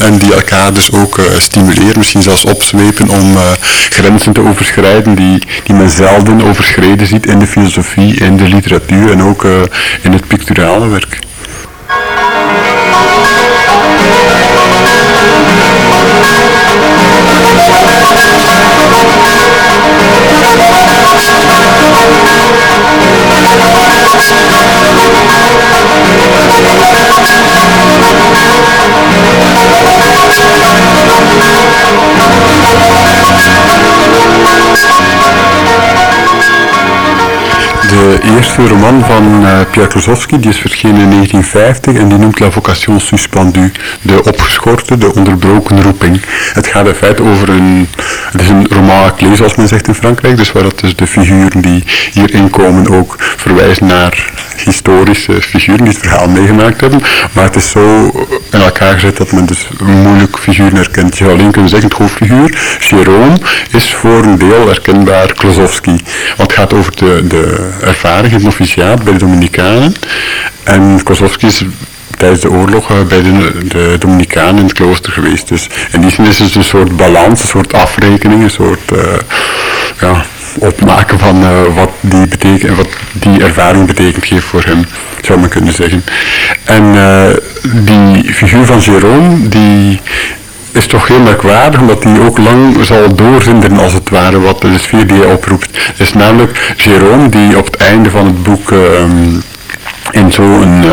en die elkaar dus ook stimuleren, misschien zelfs opzwepen om grenzen te overschrijden die, die men zelden overschreden ziet in de filosofie, in de literatuur en ook in het picturale werk. De eerste roman van uh, Pierre die is verschenen in 1950 en die noemt La Vocation Suspendue, de opgeschorte, de onderbroken roeping. Het gaat in feite over een, het is een roman à clé zoals men zegt in Frankrijk, dus waar dat dus de figuren die hierin komen ook verwijzen naar historische figuren die het verhaal meegemaakt hebben, maar het is zo in elkaar gezet dat men dus moeilijk figuren herkent. Je zou alleen kunnen zeggen, het hoofdfiguur, Jérôme, is voor een deel herkenbaar Klosowski, want het gaat over de, de ervaring in het bij de Dominicanen. En Klosowski is tijdens de oorlog eh, bij de, de Dominicanen in het klooster geweest. Dus in die zin is het een soort balans, een soort afrekening, een soort uh, ja, opmaken van uh, wat, die betekent, wat die ervaring betekent geeft voor hem, zou men kunnen zeggen. En die figuur van Jérôme, die is toch heel merkwaardig, omdat hij ook lang zal doorzinderen als het ware wat de sfeer die hij oproept. is namelijk Jérôme die op het einde van het boek... Uh, in zo'n uh,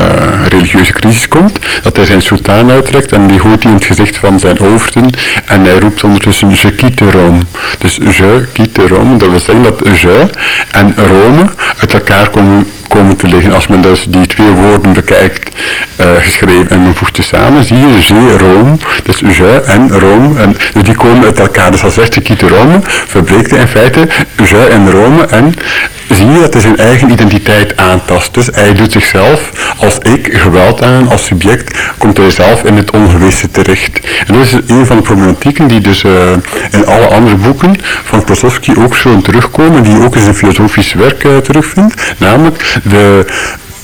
religieuze crisis komt, dat hij zijn sultan uittrekt en die gooit hij in het gezicht van zijn oversten en hij roept ondertussen je quitte Rome. Dus je quitte Rome, dat wil zeggen dat je en Rome uit elkaar komen, komen te liggen. Als men dus die twee woorden bekijkt, uh, geschreven en men voegt ze samen, zie je je Rome, dus je en Rome, en, dus die komen uit elkaar. Dus als zegt je quitte Rome, verbreekt in feite je en Rome en zie je dat hij zijn eigen identiteit aantast. Dus hij doet zichzelf als ik geweld aan, als subject, komt hij zelf in het ongewisse terecht. En dat is een van de problematieken die dus uh, in alle andere boeken van Klosowski ook zullen terugkomen, die ook in zijn filosofisch werk uh, terugvindt, namelijk de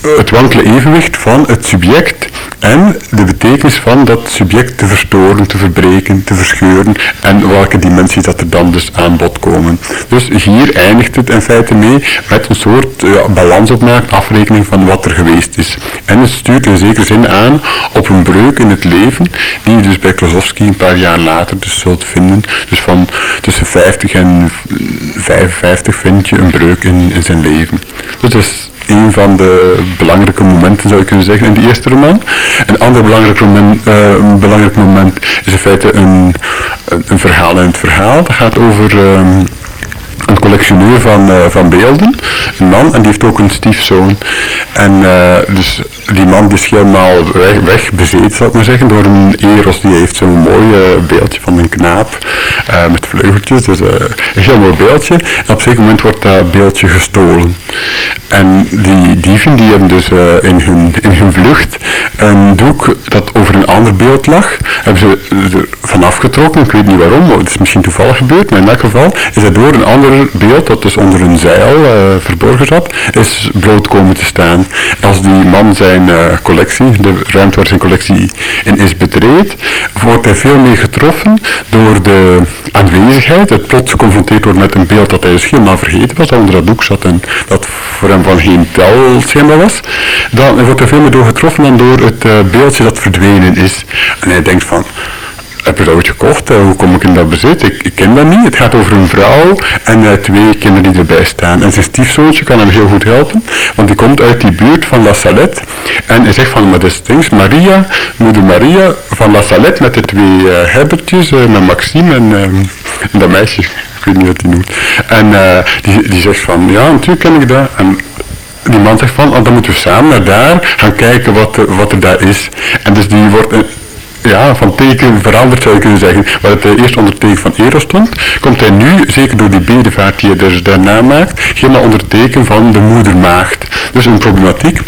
het wankele evenwicht van het subject en de betekenis van dat subject te verstoren, te verbreken, te verscheuren en welke dimensies dat er dan dus aan bod komen. Dus hier eindigt het in feite mee met een soort ja, balansopmaak, afrekening van wat er geweest is. En het stuurt in zekere zin aan op een breuk in het leven die je dus bij Klosowski een paar jaar later dus zult vinden. Dus van tussen 50 en 55 vind je een breuk in, in zijn leven. Dus een van de belangrijke momenten zou je kunnen zeggen in die eerste roman. Een ander belangrijk moment, een belangrijk moment is in feite een, een verhaal in het verhaal. Dat gaat over um, een collectioneur van, uh, van beelden, een man, en die heeft ook een stiefzoon. En uh, dus die man is helemaal weg, wegbezet, zal ik maar zeggen, door een Eros. Die heeft zo'n mooi uh, beeldje van een knaap met vleugeltjes. Dus een heel mooi beeldje. En op een zeker moment wordt dat beeldje gestolen. En die dieven die hebben dus in, hun, in hun vlucht een doek dat over een ander beeld lag, hebben ze er vanaf getrokken. Ik weet niet waarom, het is misschien toevallig gebeurd, maar in elk geval is dat door een ander beeld dat dus onder een zeil uh, verborgen zat, is bloot komen te staan. Als die man zijn uh, collectie, de ruimte waar zijn collectie in is betreed, wordt hij veel meer getroffen door de aanwezigheid, het plots geconfronteerd wordt met een beeld dat hij dus helemaal vergeten was, dat onder dat doek zat en dat voor hem van geen tel was. Dan wordt hij veel meer door getroffen dan door het uh, beeldje dat verdwenen is. En hij denkt van, heb je dat ooit gekocht? Uh, hoe kom ik in dat bezit? Ik, ik, ken dat niet. Het gaat over een vrouw en uh, twee kinderen die erbij staan. En zijn stiefzoontje kan hem heel goed helpen, want die komt uit die buurt van La Salette. En hij zegt van, maar dat is Maria, moeder Maria van La Salette met de twee uh, herbertjes, met Maxime en, en, dat meisje, ik weet niet wat die noemt. En die, die zegt van, ja, natuurlijk ken ik dat. En, die man zegt van, oh, dan moeten we samen naar daar gaan kijken wat, wat er daar is. En dus die wordt ja, van teken veranderd zou je kunnen zeggen. Waar het uh, eerst onder teken van Eros stond, komt hij nu, zeker door die bedevaart die hij dus daarna maakt, helemaal onder teken van de moedermaagd. Dus een problematiek.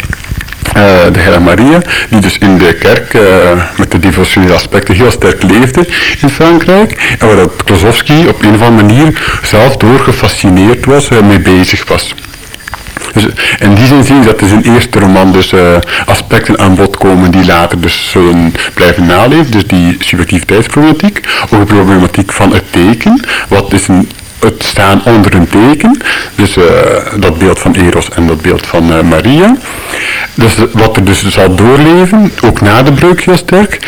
Uh, de Heilige Maria, die dus in de kerk uh, met de devotionele aspecten heel sterk leefde in Frankrijk. En waar Klosowski op een of andere manier zelf door gefascineerd was, uh, mee bezig was. Dus in die zin zie dat in eerste roman dus aspecten aan bod komen die later dus zullen blijven naleven. Dus die subjectiviteitsproblematiek, ook de problematiek van het teken, wat is een het staan onder een teken. Dus uh, dat beeld van Eros en dat beeld van uh, Maria. Dus wat er dus zal doorleven, ook na de breuk heel sterk.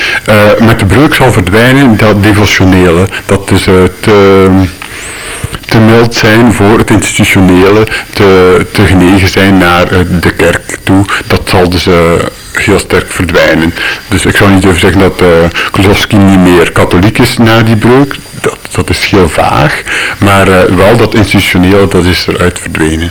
Met de breuk zal verdwijnen dat devotionele. Dat is te, te mild zijn voor het institutionele, te, te genegen zijn naar de kerk toe. Dat zal dus heel sterk verdwijnen. Dus ik zou niet durven zeggen dat uh, Klosowski niet meer katholiek is na die breuk dat, dat is heel vaag, maar wel dat institutioneel, dat is eruit verdwenen.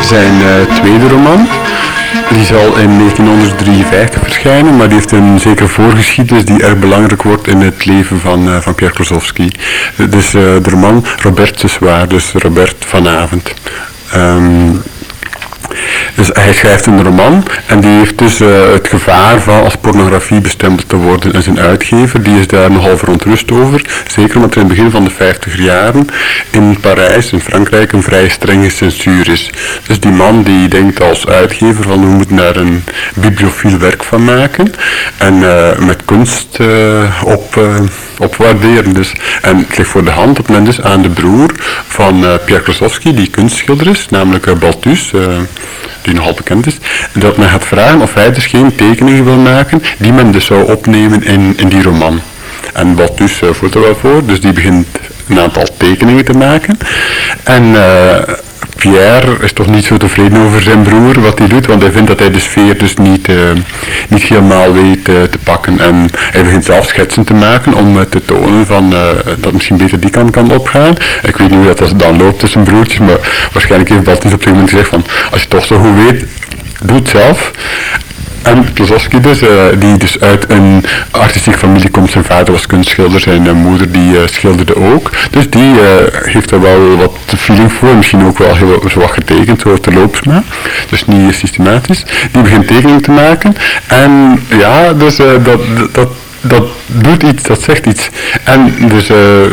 Zijn uh, tweede roman, die zal in 1953 verschijnen, maar die heeft een zekere voorgeschiedenis die erg belangrijk wordt in het leven van, uh, van Pierre Klosowski. Dus uh, de roman Robert Zwaar, dus Robert vanavond. Um, dus hij schrijft een roman en die heeft dus uh, het gevaar van als pornografie bestempeld te worden. En zijn uitgever die is daar nogal verontrust over. Zeker omdat er in het begin van de 50 jaren in Parijs, in Frankrijk, een vrij strenge censuur is. Dus die man die denkt als uitgever van we moeten daar een bibliofiel werk van maken. En uh, met kunst uh, op, opwaarderen. Dus. En het ligt voor de hand dat men dus aan de broer van Pierre Krasowski, die kunstschilder is, namelijk Balthus die nogal bekend is, dat men gaat vragen of hij dus geen tekeningen wil maken die men dus zou opnemen in, in die roman. En wat dus uh, voert er wel voor, dus die begint een aantal tekeningen te maken. En uh, Pierre is toch niet zo tevreden over zijn broer, wat hij doet, want hij vindt dat hij de sfeer dus niet, uh, niet helemaal weet uh, te pakken. En hij begint zelf schetsen te maken om uh, te tonen van, dat misschien beter die kant kan opgaan. Ik weet niet hoe dat dan loopt tussen broertjes, maar waarschijnlijk heeft Baltus op een moment gezegd van, als je toch zo goed weet, doe het zelf. En Klosowski dus, uh, die dus uit een artistieke familie komt. Zijn vader was kunstschilder, zijn moeder die uh, schilderde ook. Dus die uh, heeft er wel wat feeling voor, misschien ook wel heel zwak getekend, zo terloops maar. Dus niet systematisch. Die begint tekening te maken. En ja, dus dat, dat dat doet iets, dat zegt iets. En dus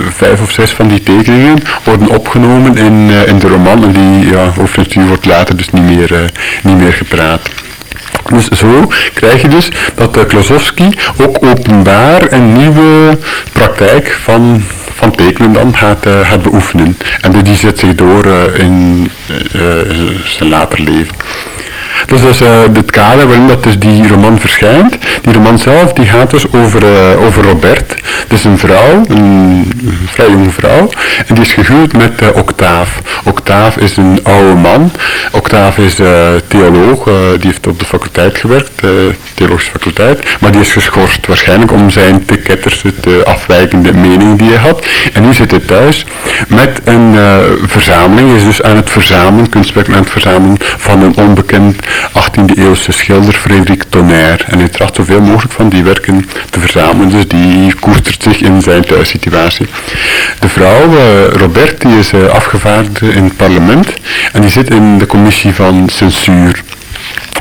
vijf of zes van die tekeningen worden opgenomen in, in de roman en die ja, wordt later dus niet meer, niet meer gepraat. Dus zo krijg je dus dat uh, Klosowski ook openbaar een nieuwe praktijk van, van tekenen dan gaat, uh, beoefenen. En die zet zich door uh, in zijn later leven. Dus dat is uh, het kader waarin dat dus die roman verschijnt. Die roman zelf die gaat dus over, uh, over Robert. Dus een vrouw, een vrij jonge vrouw. En die is gehuwd met uh, Octaaf. Octaaf is een oude man. Octaaf is theoloog. die heeft op de faculteit gewerkt, theologische faculteit. Maar die is geschorst waarschijnlijk om zijn te de afwijkende mening die hij had. En nu zit hij thuis met een verzameling. Hij is dus aan het verzamelen, kunstwerken aan het verzamelen van een onbekend 18e eeuwse schilder Frederik Tonnerre. En hij tracht zoveel mogelijk van die werken te verzamelen, dus die koestert zich in zijn thuissituatie. De vrouw, uh, Robert, die is uh, afgevaardigde in het parlement en die zit in de commissie van censuur.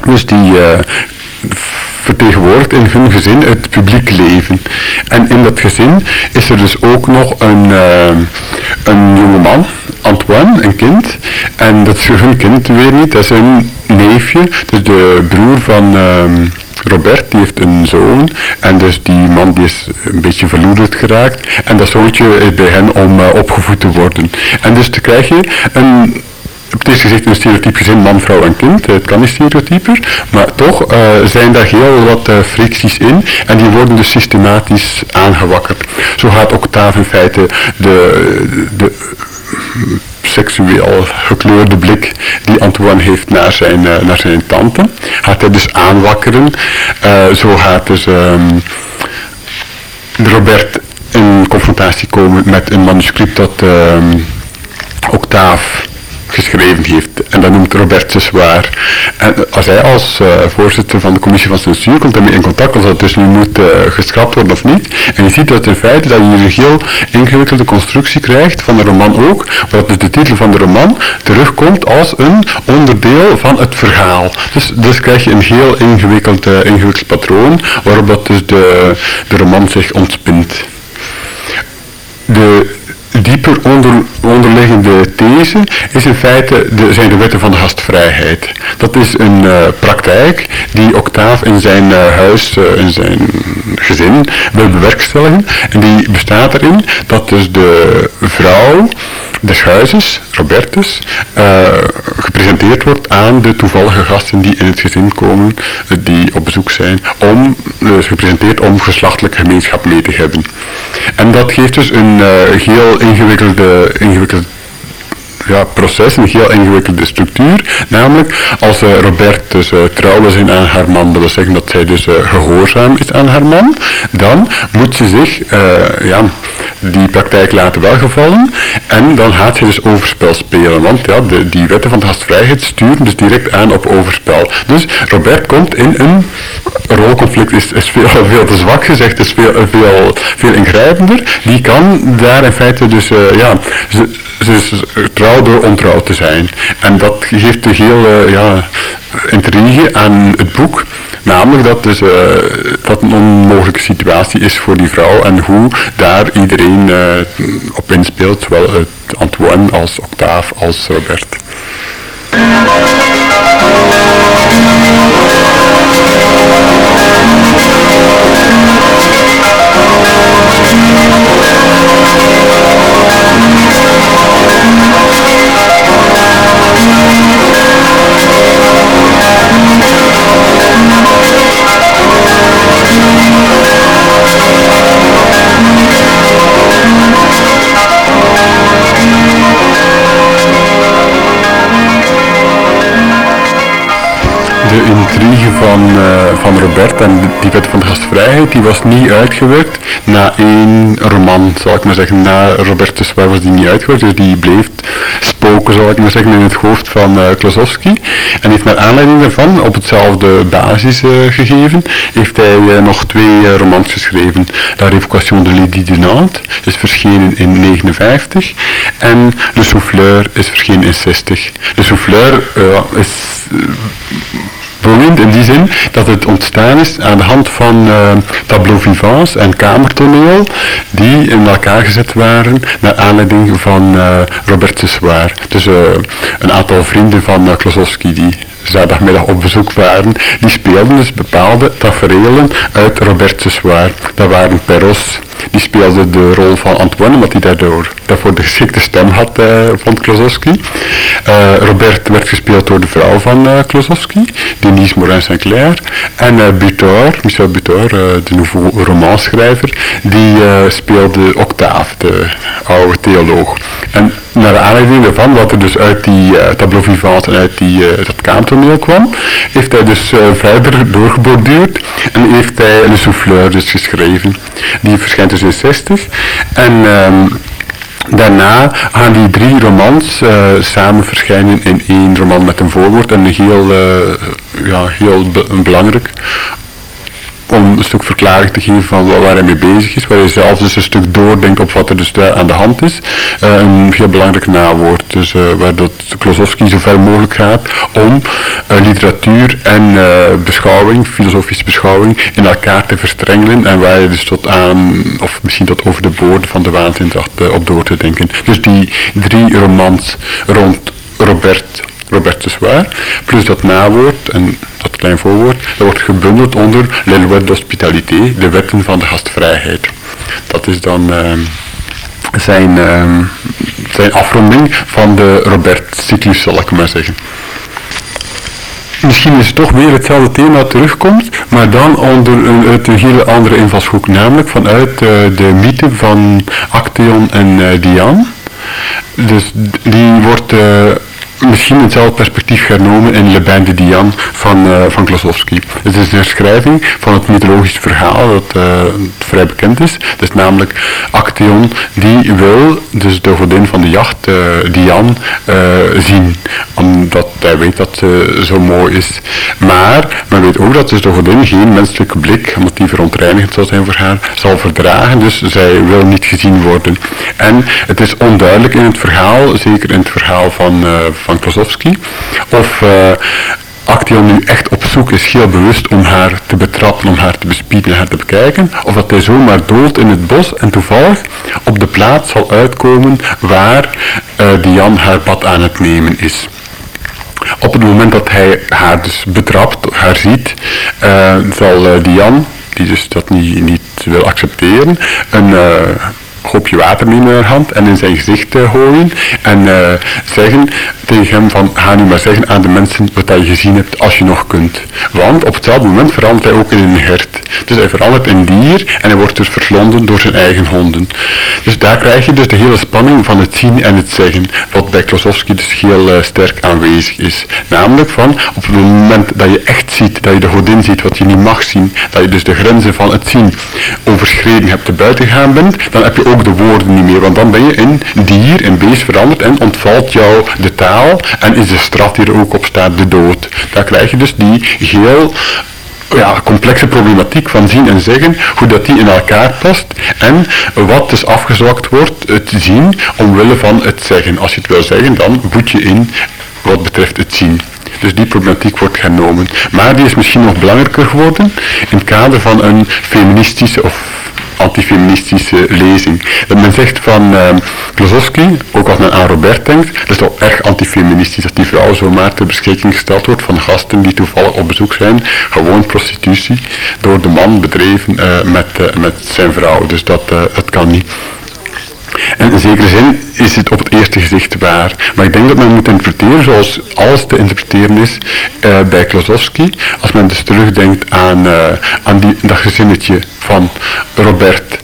Dus die uh, vertegenwoordigt in hun gezin het publiek leven. En in dat gezin is er dus ook nog een, uh, een jongeman, Antoine, een kind. En dat is hun kind weer niet, dat is een neefje, dus de broer van... Uh, Robert die heeft een zoon en dus die man die is een beetje verloederd geraakt en dat zoontje is bij hen om uh, opgevoed te worden. En dus dan krijg je een het eerste gezicht een stereotype gezin, man, vrouw en kind. Het kan niet stereotyper, maar toch uh, zijn daar heel wat uh, fricties in en die worden dus systematisch aangewakkerd. Zo gaat Octave in feite de, de seksueel gekleurde blik die Antoine heeft naar zijn, naar zijn tante. Gaat hij dus aanwakkeren. zo gaat dus um, Robert in confrontatie komen met een manuscript dat um, geschreven heeft. En dat noemt Robert zwaar. En als hij als uh, voorzitter van de commissie van censuur komt daarmee in contact, als dat dus nu moet uh, geschrapt worden of niet. En je ziet dat in feite dat je een heel ingewikkelde constructie krijgt van de roman ook, waar dus de titel van de roman terugkomt als een onderdeel van het verhaal. Dus, dus krijg je een heel ingewikkeld, uh, patroon waarop dat dus de, de roman zich ontspint. De dieper onder, onderliggende these is in feite de, zijn de wetten van de gastvrijheid. Dat is een uh, praktijk die Octaaf in zijn uh, huis, uh, in zijn gezin wil bewerkstelligen. En die bestaat erin dat dus de vrouw des huizes, Robertus, gepresenteerd wordt aan de toevallige gasten die in het gezin komen, die op bezoek zijn, om, dus gepresenteerd om geslachtelijke gemeenschap mee te hebben. En dat geeft dus een heel ingewikkelde, ingewikkelde ja, proces, een heel ingewikkelde structuur. Namelijk, als uh, Robert dus uh, trouw is aan haar man, dat wil zeggen dat zij dus uh, gehoorzaam is aan haar man, dan moet ze zich ja, die praktijk laten welgevallen en dan gaat ze dus overspel spelen. Want ja, de, die wetten van de gastvrijheid sturen dus direct aan op overspel. Dus Robert komt in een rolconflict, is, veel, veel te zwak gezegd, is veel, veel, veel ingrijpender. Die kan daar in feite dus, ja, ze, ze trouw door ontrouw te zijn. En dat geeft een hele ja, intrigue aan het boek. Namelijk dat dus, uh, dat een onmogelijke situatie is voor die vrouw en hoe daar iedereen uh, op inspeelt, zowel Antoine als Octave als Robert. Van, uh, van Robert en die wet van de gastvrijheid, die was niet uitgewerkt na één roman, zal ik maar zeggen. Na Robertus waar was die niet uitgewerkt, dus die bleef spoken, zal ik maar zeggen, in het hoofd van uh, Klosowski. En heeft naar aanleiding daarvan, op hetzelfde basis uh, gegeven, heeft hij nog twee romans geschreven. La Révocation de Lady de Nantes is verschenen in 59 en Le Souffleur is verschenen in 60. Le Souffleur is boeiend in die zin dat het ontstaan is aan de hand van uh, tableau vivants en kamertoneel die in elkaar gezet waren naar aanleiding van uh, Robert Sessoir. Dus uh, een aantal vrienden van Klosowski die zaterdagmiddag op bezoek waren, die speelden dus bepaalde tafereelen uit Robert Sessoir. Dat waren Perros, die speelde de rol van Antoine, omdat hij daardoor, daarvoor de geschikte stem had, uh, vond Klosowski. Uh, Robert werd gespeeld door de vrouw van uh, Klosowski, Denise Morin-Sinclair. En uh, Butor, Michel Butor, de nouveau romanschrijver, die speelde Octave, de oude theoloog. En naar aanleiding daarvan, wat er dus uit die tableau vivant en uit die, dat kaamtoneel kwam, heeft hij dus verder doorgeborduurd en heeft hij een souffleur dus geschreven. Die verschijnt dus in 60. En um, daarna gaan die drie romans uh, samen verschijnen in één roman met een voorwoord en een heel, uh, ja, heel be belangrijk om een stuk verklaring te geven van waar hij mee bezig is, waar hij zelf dus een stuk doordenkt op wat er dus aan de hand is. Uh, een heel belangrijk nawoord, dus uh, waar dat Klosowski zo ver mogelijk gaat om uh, literatuur en beschouwing, filosofische beschouwing, in elkaar te verstrengelen en waar je dus tot aan, of misschien tot over de boorden van de waanzin op door te denken. Dus die drie romans rond Robert Robert de Zwaar, plus dat nawoord en dat klein voorwoord, dat wordt gebundeld onder Les lois d'hospitalité, de wetten van de gastvrijheid. Dat is dan uh, zijn, uh, zijn afronding van de Robert-cyclus, zal ik maar zeggen. Misschien is het toch weer hetzelfde thema terugkomt, maar dan onder een, uit een hele andere invalshoek, namelijk vanuit uh, de mythe van Acteon en uh, Diane Dus die wordt misschien hetzelfde perspectief genomen in Le Bain de van, uh, van Klosowski. Het is een herschrijving van het mythologisch verhaal dat uh, vrij bekend is. Het is namelijk Acteon die wil dus de godin van de jacht, uh, Diane, zien. Omdat hij weet dat ze zo mooi is. Maar men weet ook dat dus de godin geen menselijke blik, omdat die verontreinigend zal zijn voor haar, zal verdragen. Dus zij wil niet gezien worden. En het is onduidelijk in het verhaal, zeker in het verhaal van, van van. Of uh, nu echt op zoek is, heel bewust om haar te betrappen, om haar te bespieden, haar te bekijken. Of dat hij zomaar dood in het bos en toevallig op de plaats zal uitkomen waar uh, Diane haar pad aan het nemen is. Op het moment dat hij haar dus betrapt, haar ziet, uh, zal Diane, die dus dat niet, niet wil accepteren, een hoopje water in haar hand en in zijn gezicht uh, gooien en uh, zeggen tegen hem van ga nu maar zeggen aan de mensen wat je gezien hebt als je nog kunt. Want op hetzelfde moment verandert hij ook in een hert. Dus hij verandert in dier en hij wordt dus verslonden door zijn eigen honden. Dus daar krijg je dus de hele spanning van het zien en het zeggen, wat bij Klosowski dus heel uh, sterk aanwezig is. Namelijk van op het moment dat je echt ziet, dat je de godin ziet wat je niet mag zien, dat je dus de grenzen van het zien overschreden hebt, te buiten gaan bent, dan heb je ook de woorden niet meer, want dan ben je in dier, in beest veranderd en ontvalt jou de taal en is de straf die er ook op staat de dood. Daar krijg je dus die heel ja, complexe problematiek van zien en zeggen, hoe dat die in elkaar past en wat dus afgezwakt wordt, het zien, omwille van het zeggen. Als je het wil zeggen, dan boet je in wat betreft het zien. Dus die problematiek wordt genomen. Maar die is misschien nog belangrijker geworden in het kader van een feministische of antifeministische lezing. Dat men zegt van uh, Klosowski, ook als men aan Robert denkt, dat is wel erg antifeministisch dat die vrouw zomaar ter beschikking gesteld wordt van gasten die toevallig op bezoek zijn. Gewoon prostitutie door de man bedreven uh, met, uh, met zijn vrouw. Dus dat, dat kan niet. En in zekere zin is het op het eerste gezicht waar. Maar ik denk dat men moet interpreteren zoals alles te interpreteren is uh, bij Klosowski. Als men dus terugdenkt aan, uh, aan die, dat gezinnetje van Robert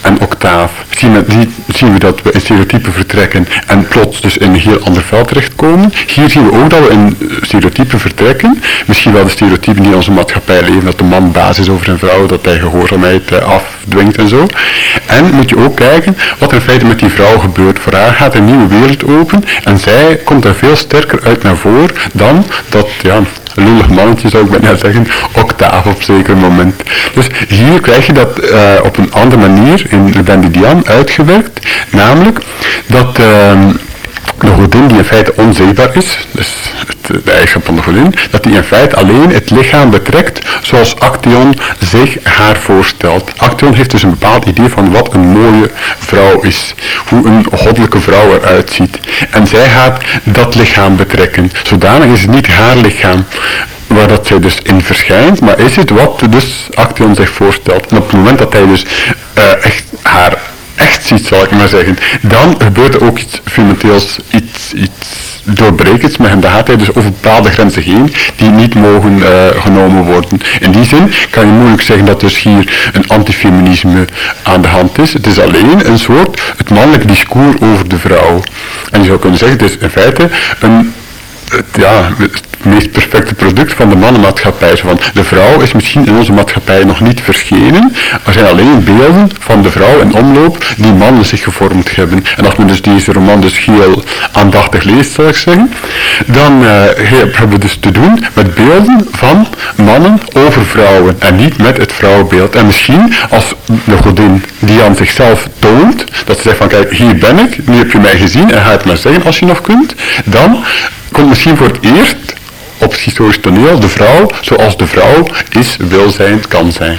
en octaaf, zien zien we dat we in stereotypen vertrekken en plots dus in een heel ander veld terechtkomen. Hier zien we ook dat we in stereotypen vertrekken, misschien wel de stereotypen die in onze maatschappij leven, dat de man basis over zijn vrouw, dat hij gehoorzaamheid eh, afdwingt en zo. En moet je ook kijken wat in feite met die vrouw gebeurt. Voor haar gaat een nieuwe wereld open en zij komt er veel sterker uit naar voren dan dat, ja, lullig mannetje zou ik bijna zeggen, octaaf op zeker moment. Dus hier krijg je dat uh, op een andere manier in Dian uitgewerkt, namelijk dat uh, de godin die in feite onzichtbaar is, dus het, de eigenschap van de godin, dat die in feite alleen het lichaam betrekt zoals Acteon zich haar voorstelt. Acteon heeft dus een bepaald idee van wat een mooie vrouw is, hoe een goddelijke vrouw eruit ziet. En zij gaat dat lichaam betrekken. Zodanig is het niet haar lichaam waar dat zij dus in verschijnt, maar is het wat dus Acteon zich voorstelt. En op het moment dat hij dus uh, echt haar echt ziet, zal ik maar zeggen, dan gebeurt er ook iets fundamenteels, iets, iets doorbrekends met hem. Dan gaat hij dus over bepaalde grenzen heen die niet mogen uh, genomen worden. In die zin kan je moeilijk zeggen dat dus hier een antifeminisme aan de hand is. Het is alleen een soort, het mannelijk discours over de vrouw. En je zou kunnen zeggen, het is in feite een het, ja, het meest perfecte product van de mannenmaatschappij. Van de vrouw is misschien in onze maatschappij nog niet verschenen. Er zijn alleen beelden van de vrouw in omloop die mannen zich gevormd hebben. En als men dus deze roman dus heel aandachtig leest, zou ik zeggen, dan uh, hebben we dus te doen met beelden van mannen over vrouwen en niet met het vrouwenbeeld. En misschien als de godin die aan zichzelf toont, dat ze zegt van kijk, hier ben ik, nu heb je mij gezien en ga het maar zeggen als je nog kunt, dan komt misschien voor het eerst op het historisch toneel de vrouw zoals de vrouw is, wil zijn, kan zijn.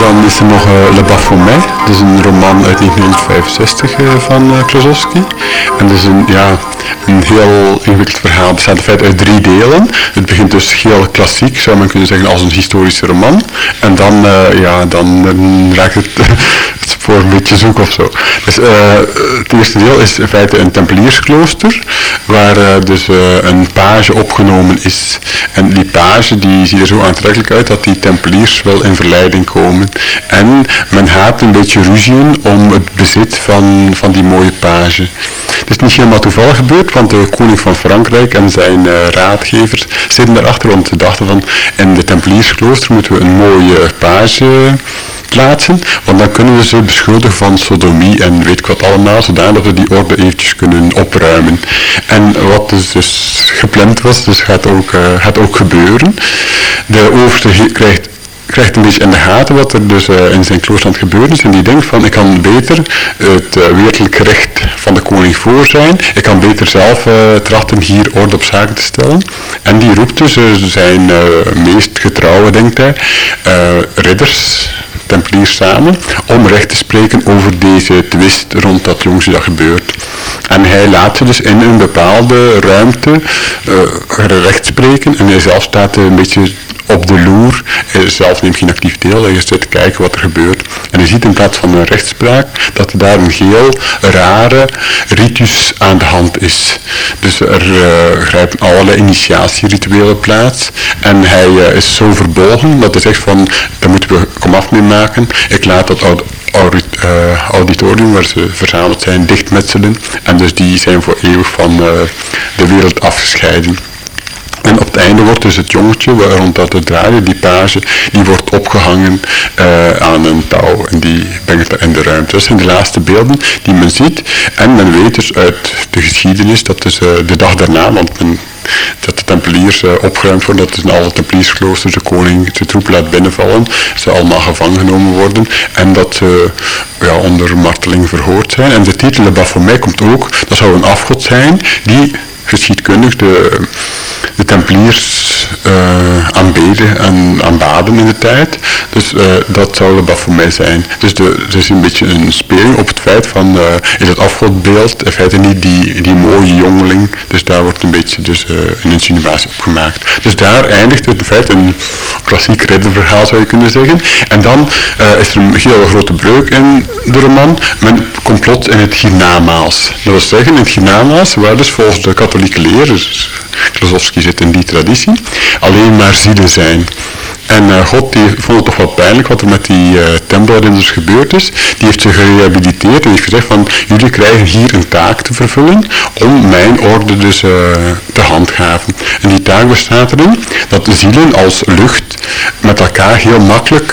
Dan is er nog uh, Le Baphomet. Dat is een roman uit 1965 uh, van uh, Klosowski. En dat is een, ja, een heel ingewikkeld verhaal. Het bestaat in feite uit drie delen. Het begint dus heel klassiek, zou men kunnen zeggen, als een historische roman. En dan, ja, dan raakt het, het een beetje zoek of zo. Dus het eerste deel is in feite een tempeliersklooster, waar dus een page opgenomen is. En die page die ziet er zo aantrekkelijk uit dat die tempeliers wel in verleiding komen. En men haat een beetje ruzien om het bezit van, van die mooie page. Het is niet helemaal toevallig gebeurd, want de koning van Frankrijk en zijn uh, raadgevers zitten daarachter, want ze dachten van in de tempeliersklooster moeten we een mooie page plaatsen, want dan kunnen we ze beschuldigen van sodomie en weet ik wat allemaal, zodat we die orde eventjes kunnen opruimen. En wat dus, dus gepland was, dus gaat ook, uh, gaat ook gebeuren. De overste krijgt krijgt een beetje in de gaten wat er dus uh, in zijn klooster gebeuren is. En die denkt van, ik kan beter het uh, wereldlijk recht van de koning voor zijn. Ik kan beter zelf uh, trachten hier orde op zaken te stellen. En die roept dus zijn meest getrouwe, denkt hij, ridders, tempeliers samen, om recht te spreken over deze twist rond dat jongste dat gebeurt. En hij laat ze dus in een bepaalde ruimte uh, recht spreken en hij zelf staat een beetje op de loer. Hij zelf neemt geen actief deel, hij zit te kijken wat er gebeurt. En je ziet in plaats van een rechtspraak dat daar een heel rare ritus aan de hand is. Dus er uh, grijpen allerlei initiatierituelen plaats. En hij uh, is zo verbolgen dat hij zegt van, daar moeten we komaf mee maken. Ik laat dat auditorium waar ze verzameld zijn dichtmetselen. En dus die zijn voor eeuwig van de wereld afgescheiden. En op het einde wordt dus het jongetje, rond dat het draaien, die page, die wordt opgehangen uh, aan een touw. En die brengt er in de ruimte. Dat zijn de laatste beelden die men ziet. En men weet dus uit de geschiedenis dat dus uh, de dag daarna, want men dat de tempeliers uh, opgeruimd worden, dat is in alle tempelierskloosters de koning de troep laat binnenvallen, ze allemaal gevangen genomen worden en dat ze ja, onder marteling verhoord zijn. En de titel Baphomet komt ook, dat zou een afgod zijn die geschiedkundig de, de tempeliers uh, aanbeden en aanbaden in de tijd. Dus uh, dat zou voor mij zijn. Dus de, er is een beetje een speling op het feit van, uh, is het afgodbeeld in feite niet die, die mooie jongeling. Dus daar wordt een beetje dus, een insinuatie op gemaakt. Dus daar eindigt het in feite een klassiek ridderverhaal zou je kunnen zeggen. En dan is er een heel grote breuk in de roman. Men complot in het hiernamaals. Dat wil zeggen, in het hiernamaals, waar dus volgens de katholieke leer, dus Klosowski zit in die traditie, alleen maar zielen zijn. En uh, God die vond het toch wel pijnlijk wat er met die uh, gebeurd is. Die heeft zich gerehabiliteerd en heeft gezegd van jullie krijgen hier een taak te vervullen om mijn orde dus uh, te handhaven. En die taak bestaat erin dat de zielen als lucht met elkaar heel makkelijk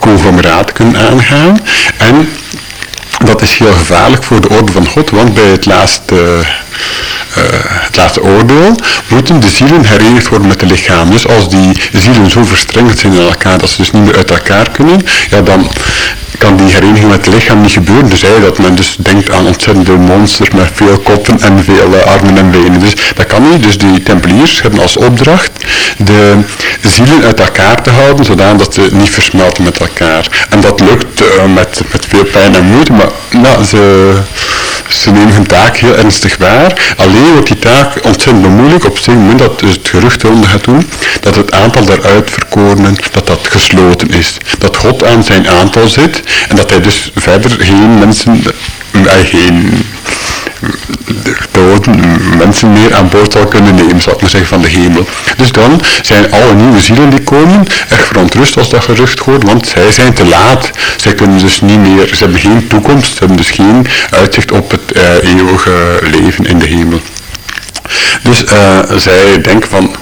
conglomeraat kunnen aangaan. En dat is heel gevaarlijk voor de orde van God, want bij het laatste uh, het laatste oordeel, moeten de zielen herenigd worden met de lichaam. Dus als die zielen zo verstrengeld zijn in elkaar dat ze dus niet meer uit elkaar kunnen, ja, dan kan die hereniging met het lichaam niet gebeuren. Dus hij dat men dus denkt aan ontzettende monsters met veel koppen en veel uh, armen en benen. Dus dat kan niet. Dus die tempeliers hebben als opdracht de zielen uit elkaar te houden, zodat ze niet versmelten met elkaar. En dat lukt uh, met, met veel pijn en moeite, maar nou, ze, ze nemen hun taak heel ernstig waar. Alleen wordt die taak ontzettend moeilijk op het moment dat dus het gerucht ronde gaat doen, dat het aantal daaruit verkorenen, dat dat gesloten is. Dat God aan zijn aantal zit en dat hij dus verder geen mensen, uh, geen mensen meer aan boord zal kunnen nemen, zal ik maar zeggen, van de hemel. Dus dan zijn alle nieuwe zielen die komen echt verontrust als dat gerucht hoort, want zij zijn te laat. Zij kunnen dus niet meer, ze hebben geen toekomst, ze hebben dus geen uitzicht op het uh, eeuwige leven in de hemel. Dus uh, zij denken van,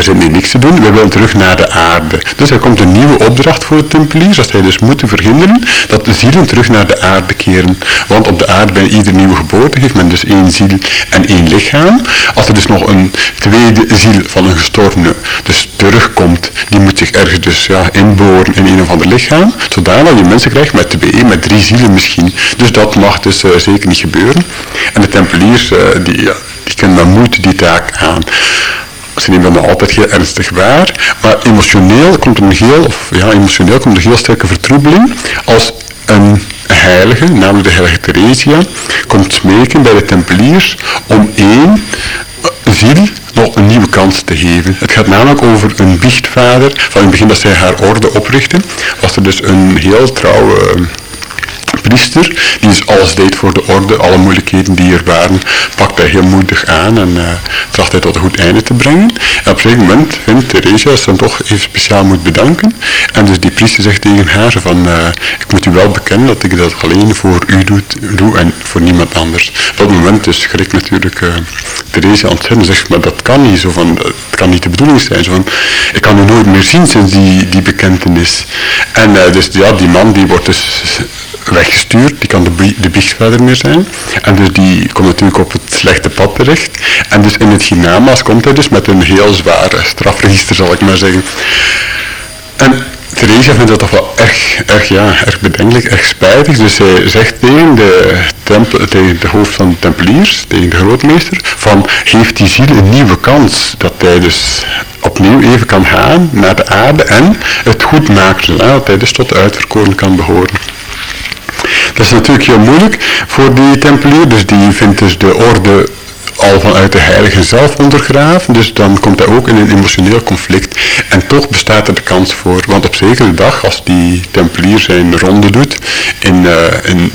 we zitten hier niks te doen, we willen terug naar de aarde. Dus er komt een nieuwe opdracht voor de tempeliers, dat zij dus moeten verhinderen dat de zielen terug naar de aarde keren. Want op de aarde bij ieder nieuwe geboorte heeft men dus één ziel en één lichaam. Als er dus nog een tweede ziel van een gestorvene dus terugkomt, die moet zich ergens dus ja, inboren in een of ander lichaam, zodanig je mensen krijgt met twee, met drie zielen misschien. Dus dat mag dus uh, zeker niet gebeuren. En de tempeliers, uh, die, ja, die kunnen dan moeite die taak aan ze nemen dat altijd heel ernstig waar, maar emotioneel komt er een heel, of ja, emotioneel komt er heel sterke vertroebeling als een heilige, namelijk de heilige Theresia, komt smeken bij de tempeliers om één ziel nog een nieuwe kans te geven. Het gaat namelijk over een biechtvader. Van in het begin dat zij haar orde oprichten, was er dus een heel trouwe priester, die dus alles deed voor de orde, alle moeilijkheden die er waren, pakt hij heel moedig aan en uh, tracht hij tot een goed einde te brengen. En op een gegeven moment vindt Theresia ze dan toch even speciaal moet bedanken. En dus die priester zegt tegen haar van, uh, ik moet u wel bekennen dat ik dat alleen voor u doe, doe en voor niemand anders. Op dat moment dus schrikt natuurlijk uh, Theresia ontzettend zegt, maar dat kan niet, zo van, het kan niet de bedoeling zijn. Zo van, ik kan u nooit meer zien sinds die, die bekentenis. En dus ja, die man die wordt dus weggestuurd, die kan de, de biechtvader meer zijn. En dus die komt natuurlijk op het slechte pad terecht. En dus in het hiernamaals komt hij dus met een heel zware strafregister, zal ik maar zeggen. En Theresia vindt dat toch wel erg, erg, ja, erg bedenkelijk, erg spijtig. Dus zij zegt tegen de, tegen de hoofd van de tempeliers, tegen de grootmeester, van geef die ziel een nieuwe kans. Dat hij dus opnieuw even kan gaan naar de aarde en het goed maakt. Dat hij dus tot uitverkoren kan behoren. Dat is natuurlijk heel moeilijk voor die tempelier, dus die vindt dus de orde al vanuit de heilige zelf ondergraven, dus dan komt hij ook in een emotioneel conflict. En toch bestaat er de kans voor, want op zekere dag, als die tempelier zijn ronde doet in, uh, in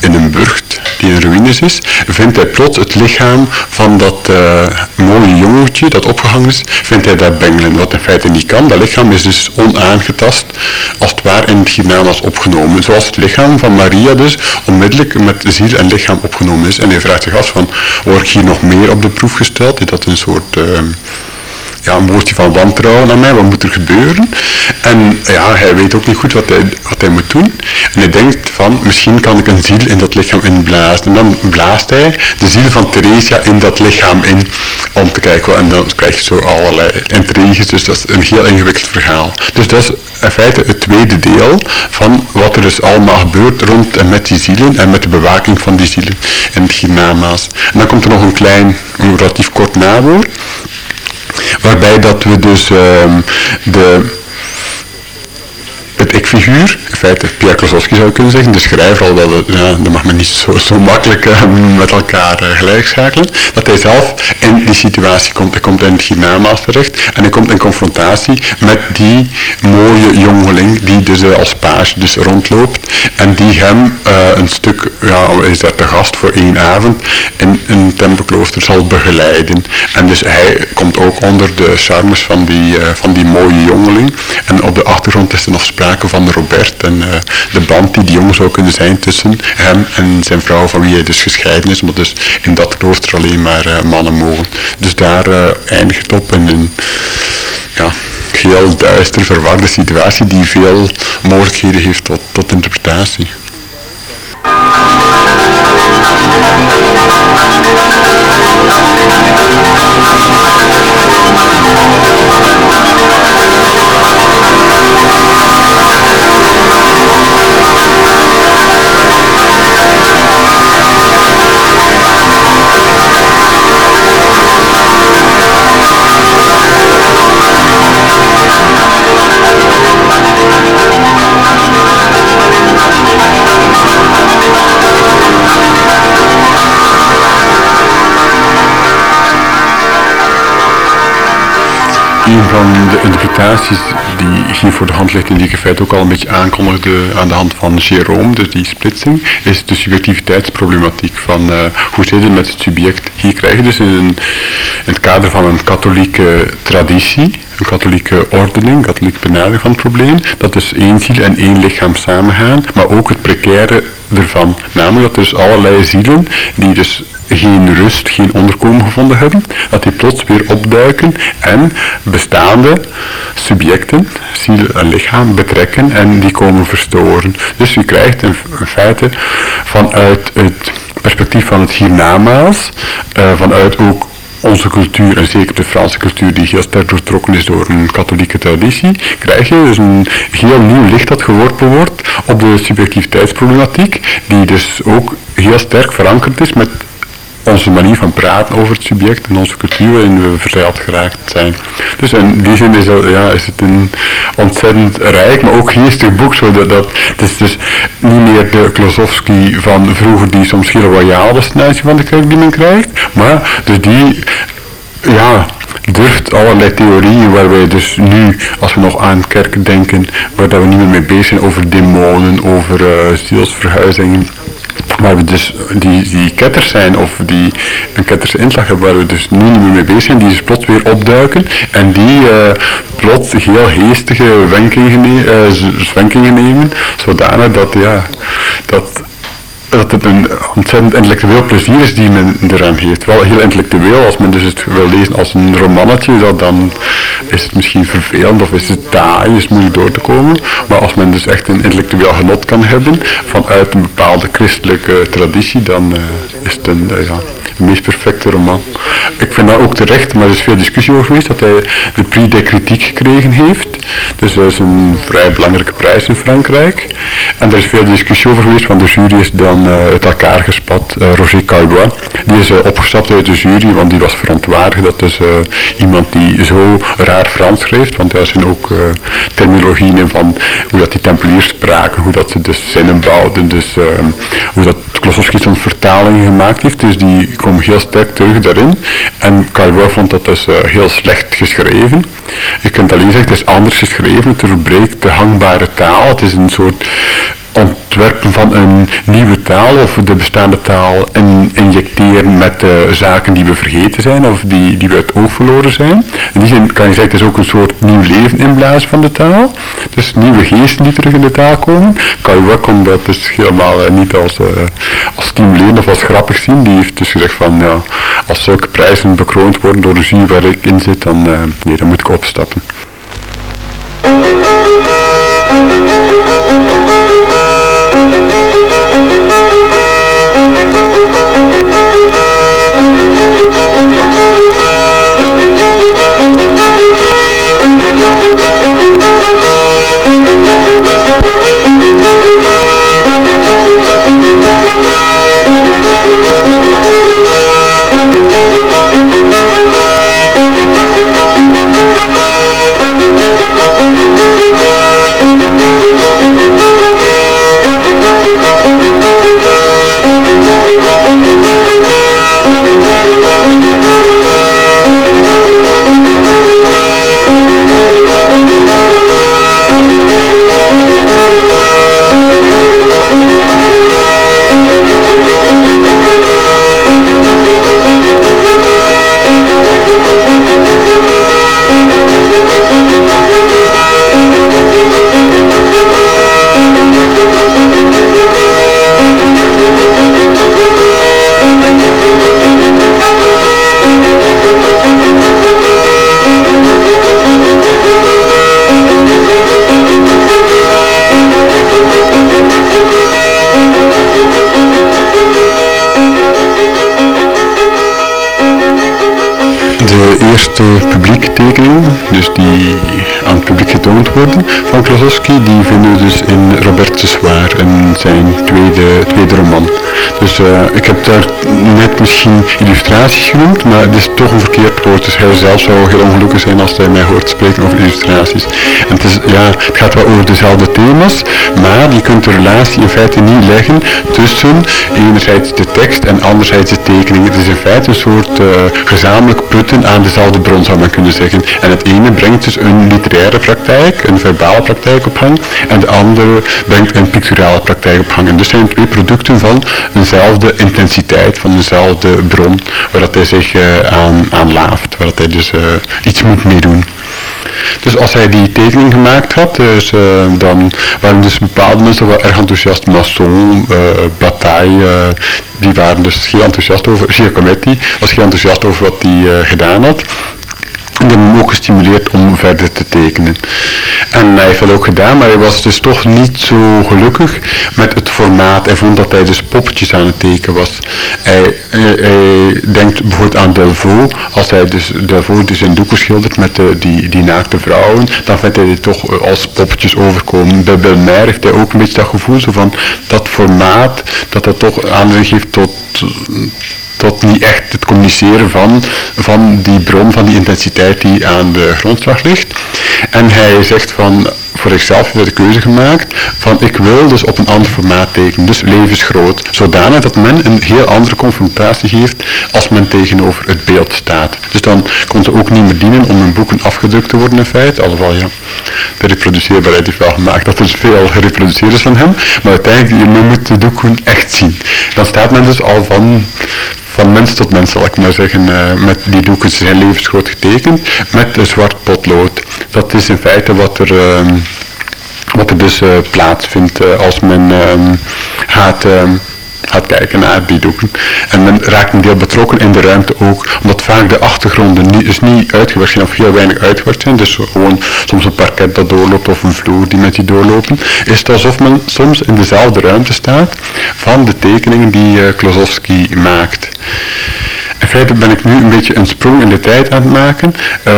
in een burcht die in ruïnes is, vindt hij plots het lichaam van dat uh, mooie jongetje dat opgehangen is, vindt hij daar bengelen. Wat in feite niet kan. Dat lichaam is dus onaangetast, als het ware in het hiernamaals opgenomen. Zoals het lichaam van Maria dus onmiddellijk met ziel en lichaam opgenomen is. En hij vraagt zich af van, word ik hier nog meer op de proef gesteld? Is dat een soort... Uh, ja, een woordje van wantrouwen aan mij, wat moet er gebeuren? En ja, hij weet ook niet goed wat hij, wat hij moet doen. En hij denkt van, misschien kan ik een ziel in dat lichaam inblazen. En dan blaast hij de ziel van Theresia in dat lichaam in, om te kijken. En dan krijg je zo allerlei intriges, dus dat is een heel ingewikkeld verhaal. Dus dat is in feite het tweede deel van wat er dus allemaal gebeurt rond en met die zielen en met de bewaking van die zielen in het hiernamaals. En dan komt er nog een klein, een relatief kort nawoord. Waarbij dat we dus um, de het ik-figuur, feite Pierre Klosowski zou kunnen zeggen, de schrijver, al dat, ja, dat mag men niet zo, zo makkelijk uh, met elkaar uh, gelijkschakelen, dat hij zelf in die situatie komt. Hij komt in het hiernamaals terecht en hij komt in confrontatie met die mooie jongeling die dus uh, als page dus rondloopt en die hem een stuk, ja, is daar te gast voor één avond, in een tempelklooster zal begeleiden. En dus hij komt ook onder de charmes van die, van die mooie jongeling en op de achtergrond is er nog sprake van Robert en uh, de band die die jongen zou kunnen zijn tussen hem en zijn vrouw van wie hij dus gescheiden is, maar dus in dat klooster alleen maar uh, mannen mogen. Dus daar uh, eindigt het op in een ja, heel duister, verwarde situatie die veel mogelijkheden heeft tot, tot interpretatie. Een van de interpretaties die hier voor de hand ligt en die ik in feite ook al een beetje aankondigde aan de hand van Jérôme, dus die splitsing, is de subjectiviteitsproblematiek van uh, hoe zit het met het subject. Hier krijg je dus in, in het kader van een katholieke traditie, een katholieke ordening, katholieke benadering van het probleem, dat dus één ziel en één lichaam samengaan, maar ook het precaire ervan. Namelijk dat dus allerlei zielen die dus geen rust, geen onderkomen gevonden hebben, dat die plots weer opduiken en bestaande subjecten, ziel en lichaam, betrekken en die komen verstoren. Dus u krijgt in feite vanuit het perspectief van het hiernamaals, uh, vanuit ook onze cultuur, en zeker de Franse cultuur die heel sterk doortrokken is door een katholieke traditie, krijg je dus een heel nieuw licht dat geworpen wordt op de subjectiviteitsproblematiek, die dus ook heel sterk verankerd is met onze manier van praten over het subject en onze cultuur waarin we verzeild geraakt zijn. Dus in die zin is, ja, is het een ontzettend rijk, maar ook geestig boek. Zo dat, het is dus niet meer de Klosowski van vroeger die soms heel royaal was ten van de kerk die men krijgt, maar dus die ja, durft allerlei theorieën waar wij dus nu, als we nog aan kerken denken, waar dat we niet meer mee bezig zijn over demonen, over uh, zielsverhuizingen, waar we dus die, die ketters zijn of die een ketterse inslag hebben waar we dus nu niet meer mee bezig zijn, die dus plots weer opduiken en die uh, plots heel geestige wenkingen, uh, nemen, zodanig dat, ja, dat dat het een ontzettend intellectueel plezier is die men eraan heeft. Wel heel intellectueel, als men dus het wil lezen als een romannetje, dat dan is het misschien vervelend of is het taai, is moeilijk door te komen. Maar als men dus echt een intellectueel genot kan hebben vanuit een bepaalde christelijke traditie, dan uh, is het een, uh, ja, de meest perfecte roman. Ik vind dat ook terecht, maar er is veel discussie over geweest dat hij de Prix de Kritiek gekregen heeft. Dus dat is een vrij belangrijke prijs in Frankrijk. En er is veel discussie over geweest, want de jury is dan uh, uit elkaar gespat. Uh, Roger Calois, die is uh, opgestapt uit de jury, want die was verontwaardigd. Dat is iemand die zo raar Frans schreef, want daar zijn ook terminologieën in van hoe dat die tempeliers spraken, hoe dat ze de zinnen bouwden, dus hoe dat Klosowski zo'n vertaling gemaakt heeft. Dus die komen heel sterk terug daarin. En Calois vond dat dus heel slecht geschreven. Je kunt alleen zeggen, het is anders geschreven, het verbreekt de hangbare taal. Het is een soort ontwerpen van een nieuwe taal of de bestaande taal in, injecteren met uh, zaken die we vergeten zijn of die, die we uit oog verloren zijn. In die zin kan je zeggen, het is ook een soort nieuw leven inblazen van de taal. Dus nieuwe geesten die terug in de taal komen. Kan je kon dat dus helemaal uh, niet als, uh, als stimulerend of als grappig zien. Die heeft dus gezegd van, ja, als zulke prijzen bekroond worden door de jury waar ik in zit, dan, nee, dan moet ik opstappen. Dus die aan het publiek getoond worden, van Klosowski, die vinden we dus in Robert de Zwaar, in zijn tweede, tweede roman. Dus uh, ik heb daar net misschien illustraties genoemd, maar het is toch een verkeerd woord. Dus hij zelf zou heel ongelukkig zijn als hij mij hoort spreken over illustraties. En het, is, ja, het gaat wel over dezelfde thema's, maar je kunt de relatie in feite niet leggen tussen enerzijds de tekst en anderzijds de tekening. Het is in feite een soort uh, gezamenlijk putten aan dezelfde bron zou men kunnen zeggen. En het ene brengt dus een literaire een verbale praktijk op gang, en de andere brengt een picturale praktijk op gang. En dus zijn twee producten van eenzelfde intensiteit, van dezelfde bron, waar dat hij zich uh, aan, aan laaft, waar dat hij dus uh, iets moet meedoen. Dus als hij die tekening gemaakt had, dus, uh, dan waren dus bepaalde mensen wel erg enthousiast. Masson, uh, Bataille, die waren dus heel enthousiast over, Giacometti was heel enthousiast over wat hij gedaan had. En die hebben hem ook gestimuleerd om verder te tekenen. En hij heeft dat ook gedaan, maar hij was dus toch niet zo gelukkig met het formaat. Hij vond dat hij dus poppetjes aan het tekenen was. Hij, hij, denkt bijvoorbeeld aan Delvaux. Als hij dus Delvaux dus in doeken schildert met de, die, naakte vrouwen, dan vindt hij die toch als poppetjes overkomen. Bij Belmer heeft hij ook een beetje dat gevoel zo van dat formaat, dat dat toch aanleiding geeft tot tot niet echt het communiceren van, van die bron, van die intensiteit die aan de grondslag ligt. En hij zegt van, voor zichzelf heeft de keuze gemaakt van ik wil dus op een ander formaat tekenen, dus levensgroot, zodanig dat men een heel andere confrontatie heeft als men tegenover het beeld staat. Dus dan kon ze ook niet meer dienen om hun boeken afgedrukt te worden in feite, alhoewel ja, de reproduceerbaarheid heeft wel gemaakt dat er veel gereproduceerd is van hem, maar uiteindelijk, je moet de doeken echt zien. Dan staat men dus al van van mens tot mens zal ik maar zeggen, uh, met die doeken. Zijn levensgroot getekend met een zwart potlood. Dat is in feite wat er, uh, wat er dus uh, plaatsvindt als men ehm, gaat ehm, gaat kijken naar die doeken. En men raakt een deel betrokken in de ruimte ook, omdat vaak de achtergronden niet, dus niet uitgewerkt zijn of heel weinig uitgewerkt zijn. Dus gewoon soms een parket dat doorloopt of een vloer die met die doorlopen. Is het alsof men soms in dezelfde ruimte staat van de tekeningen die uh, Klosowski maakt. In feite ben ik nu een beetje een sprong in de tijd aan het maken. Uh,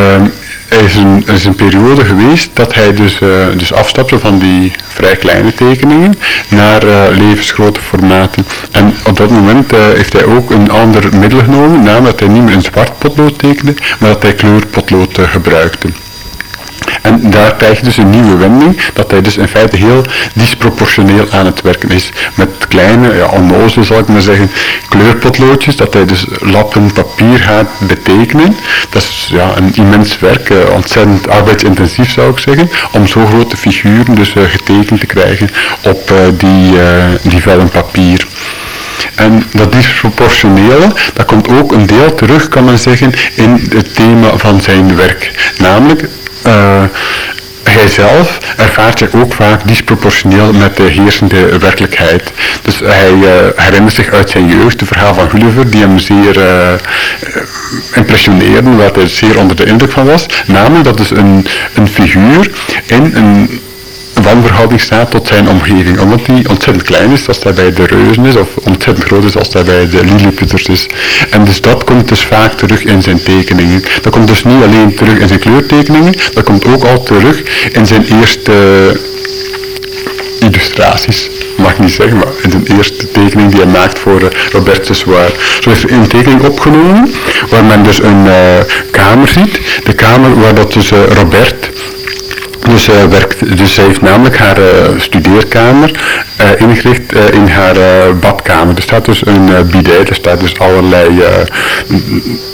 er is, een, er is een periode geweest dat hij dus, uh, dus afstapte van die vrij kleine tekeningen naar uh, levensgrote formaten. En op dat moment uh, heeft hij ook een ander middel genomen, namelijk dat hij niet meer in zwart potlood tekende, maar dat hij kleurpotlood gebruikte. En daar krijg je dus een nieuwe wending, dat hij dus in feite heel disproportioneel aan het werken is. Met kleine, ja, onnozele zal ik maar zeggen, kleurpotloodjes, dat hij dus lappen papier gaat betekenen. Dat is ja, een immens werk, uh, ontzettend arbeidsintensief zou ik zeggen, om zo grote figuren dus uh, getekend te krijgen op uh, die, die vellen papier. En dat disproportionele, dat komt ook een deel terug, kan men zeggen, in het thema van zijn werk. Namelijk uh, hij zelf ervaart zich ook vaak disproportioneel met de heersende werkelijkheid. Dus hij uh, herinnert zich uit zijn jeugd het verhaal van Gulliver, die hem zeer uh, impressioneerde, waar hij zeer onder de indruk van was. Namelijk dat is een, een figuur in een wanverhouding staat tot zijn omgeving. Omdat hij ontzettend klein is als hij bij de reuzen is, of ontzettend groot is als hij bij de lilliputters is. En dus dat komt dus vaak terug in zijn tekeningen. Dat komt dus niet alleen terug in zijn kleurtekeningen, dat komt ook al terug in zijn eerste illustraties mag ik niet zeggen, maar in de eerste tekening die hij maakt voor uh, Robert Cessoir. Zo is er een tekening opgenomen, waar men dus een uh, kamer ziet. De kamer waar dat dus uh, Robert dus, uh, werkt, dus zij heeft namelijk haar uh, studeerkamer uh, ingericht in haar badkamer. Er staat dus een bidet, er staat dus allerlei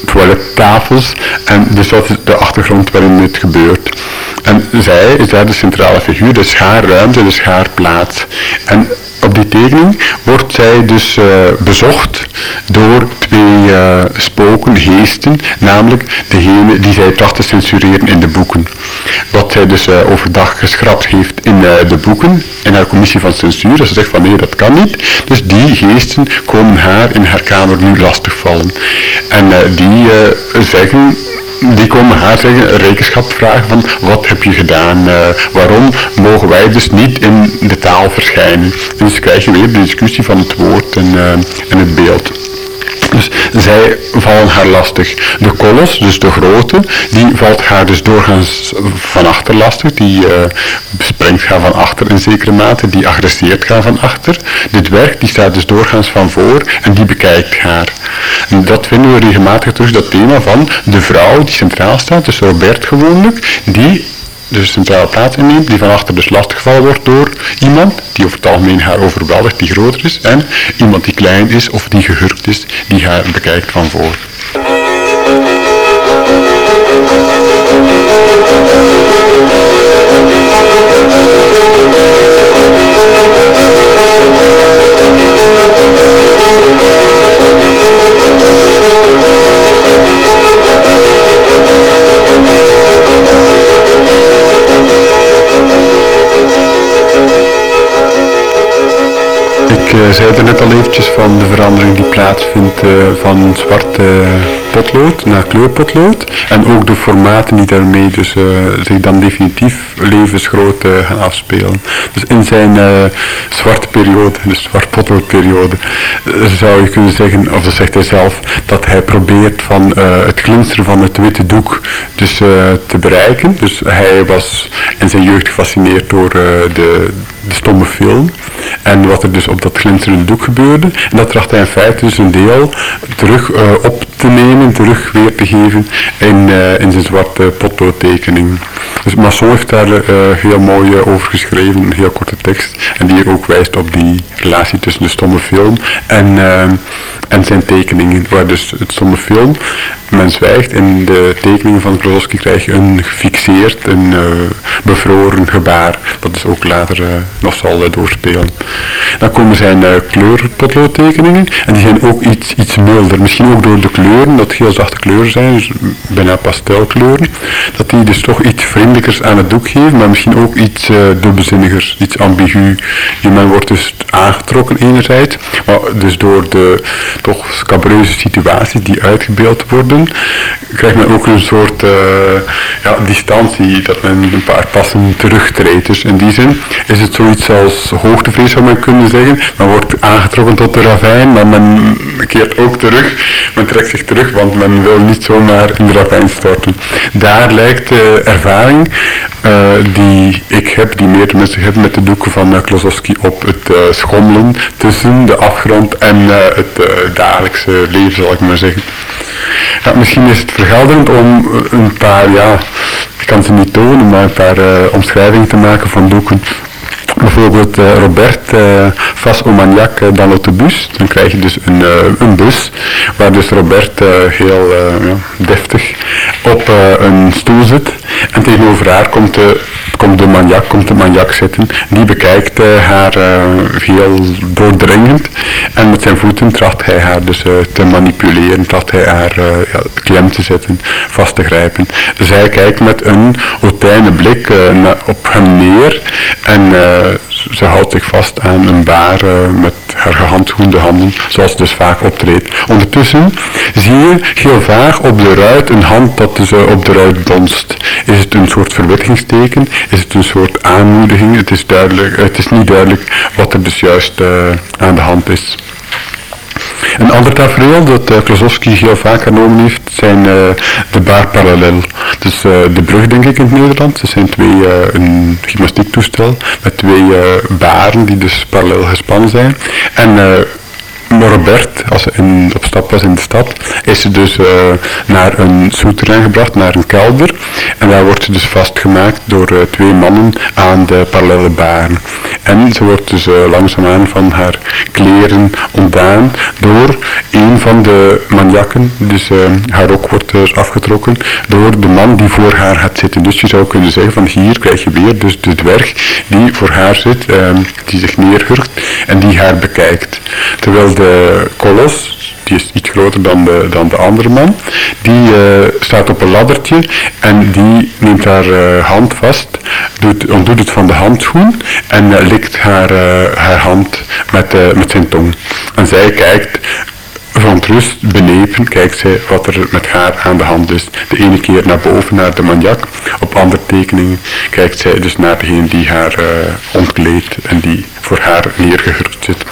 toilettafels en dus dat is de achtergrond waarin dit gebeurt. En zij is daar de centrale figuur, dus haar ruimte, dus haar plaats. En die tekening wordt zij dus uh, bezocht door twee uh, spoken, geesten, namelijk degene die zij tracht te censureren in de boeken. Wat zij dus uh, overdag geschrapt heeft in de boeken, in haar commissie van censuur, dat ze zegt van nee, dat kan niet. Dus die geesten komen haar in haar kamer nu lastigvallen. En die zeggen die komen haar zeggen, rekenschap vragen van wat heb je gedaan, uh, waarom mogen wij dus niet in de taal verschijnen. En dus krijg je weer de discussie van het woord en, uh, en het beeld. Dus zij vallen haar lastig. De kolos, dus de grote, die valt haar dus doorgaans van achter lastig. Die uh, springt haar van achter in zekere mate, die agresseert haar van achter. De dwerg, die staat dus doorgaans van voor en die bekijkt haar. En dat vinden we regelmatig terug, dat thema van de vrouw die centraal staat, dus Robert gewoonlijk, die dus centrale plaats inneemt, die van achter dus lastiggevallen wordt door iemand die over het algemeen haar overweldigt, die groter is, en iemand die klein is of die gehurkt is, die haar bekijkt van voor. Uh, zei er net al eventjes van de verandering die plaatsvindt uh, van zwart potlood naar kleurpotlood. En ook de formaten die daarmee dus, uh, zich dan definitief levensgroot gaan afspelen. Dus in zijn zwarte periode, de zwart potloodperiode, zou je kunnen zeggen, of dat zegt hij zelf, dat hij probeert van het glinsteren van het witte doek dus te bereiken. Dus hij was in zijn jeugd gefascineerd door de, de stomme film. En wat er dus op dat glinsterende doek gebeurde. En dat tracht hij in feite dus een deel terug op te nemen, terug weer te geven in, in zijn zwarte potloodtekening. Dus Masson heeft daar heel mooi over geschreven, een heel korte tekst, en die ook wijst op die relatie tussen de stomme film en, en zijn tekeningen, waar dus het stomme film men zwijgt. In de tekeningen van Klosowski krijg je een gefixeerd, een uh, bevroren gebaar. Dat is ook later uh, nog zal uh, doorspelen. Dan komen zijn kleurpotloodtekeningen. En die zijn ook iets, iets milder. Misschien ook door de kleuren, dat heel zachte kleuren zijn. Dus bijna pastelkleuren. Dat die dus toch iets vriendelijkers aan het doek geven. Maar misschien ook iets dubbelzinnigers, iets ambigu. Je men wordt dus aangetrokken enerzijds. Maar dus door de toch scabreuze situaties die uitgebeeld worden krijgt men ook een soort uh, ja, distantie, dat men een paar passen terugtreedt. Dus in die zin is het zoiets als hoogtevrees kunnen zeggen. Men wordt aangetrokken tot de ravijn, maar men keert ook terug. Men trekt zich terug, want men wil niet zomaar in de ravijn storten. Daar lijkt de ervaring uh, die ik heb, die meer mensen hebben met de doeken van uh, Klosowski op het uh, schommelen tussen de afgrond en het dagelijkse leven, zal ik maar zeggen. Misschien is het vergelderend om een paar, ja, ik kan ze niet tonen, maar een paar omschrijvingen te maken van doeken. Bijvoorbeeld uh, Robert uh, Fas Omagnac uh, dans l'autobus. Dan krijg je dus een, een bus waar dus Robert heel ja, deftig op een stoel zit. En tegenover haar komt de, komt de maniak, komt de maniak zitten. Die bekijkt haar heel doordringend. En met zijn voeten tracht hij haar dus te manipuleren, tracht hij haar ja, klem te zetten, vast te grijpen. Zij kijkt met een otijne blik op hem neer en ze houdt zich vast aan een baar met haar gehandschoende handen, zoals dus vaak optreedt. Ondertussen zie je heel vaag op de ruit een hand dat dus op de ruit bonst. Is het een soort verwittigingsteken? Is het een soort aanmoediging? Het is, duidelijk, het is niet duidelijk wat er dus juist uh, aan de hand is. Een ander tafereel dat uh, Klosowski heel vaak genomen heeft, zijn uh, de baarparallel. Dus uh, de brug denk ik in het Nederlands. Dat zijn twee, een gymnastiektoestel met twee baren die dus parallel gespannen zijn. En Robert, als ze op stap was in de stad, is ze dus uh, naar een souterrain gebracht, naar een kelder. En daar wordt ze dus vastgemaakt door uh, twee mannen aan de parallele baren. En ze wordt dus uh, langzaamaan van haar kleren ontdaan door een van de maniakken. Dus haar rok wordt dus afgetrokken door de man die voor haar gaat zitten. Dus je zou kunnen zeggen van hier krijg je weer dus de dwerg die voor haar zit, die zich neerhurkt en die haar bekijkt. Terwijl de kolos, die is iets groter dan de, dan de andere man, die uh, staat op een laddertje en die neemt haar uh, hand vast, doet, ontdoet het van de handschoen en uh, likt haar, haar hand met, met zijn tong. En zij kijkt verontrust, benepen, kijkt zij wat er met haar aan de hand is. De ene keer naar boven, naar de maniak. Op andere tekeningen kijkt zij dus naar degene die haar ontkleedt en die voor haar neergehurkt zit.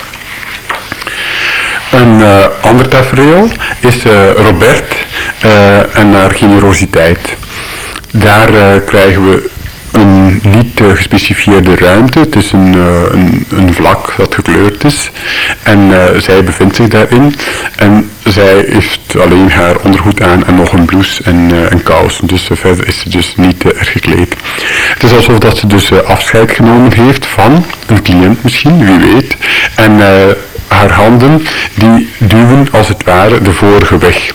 Een uh, ander tafereel is uh, Robert uh, en haar generositeit. Daar krijgen we een niet gespecifieerde ruimte. Het is een, een, een, vlak dat gekleurd is. En zij bevindt zich daarin. En zij heeft alleen haar ondergoed aan en nog een blouse en een kous. Dus verder is ze dus niet erg gekleed. Het is alsof dat ze dus afscheid genomen heeft van een cliënt misschien, wie weet. En haar handen die duwen als het ware de vorige weg.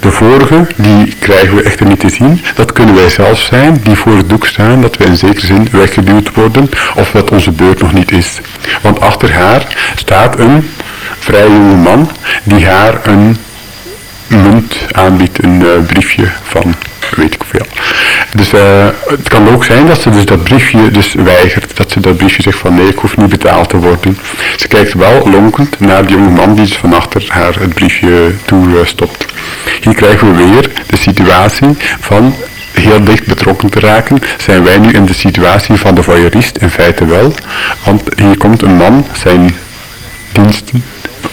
De vorige, die krijgen we echter niet te zien. Dat kunnen wij zelf zijn, die voor het doek staan, dat we in zekere zin weggeduwd worden, of dat onze beurt nog niet is. Want achter haar staat een vrij jonge man, die haar een munt aanbiedt, een uh, briefje van weet ik veel. Dus uh, het kan ook zijn dat ze dus dat briefje dus weigert. Dat ze dat briefje zegt van nee, ik hoef niet betaald te worden. Ze kijkt wel lonkend naar die jonge man die dus van achter haar het briefje toe uh, stopt. Hier krijgen we weer de situatie van heel dicht betrokken te raken, zijn wij nu in de situatie van de voyeurist in feite wel. Want hier komt een man zijn diensten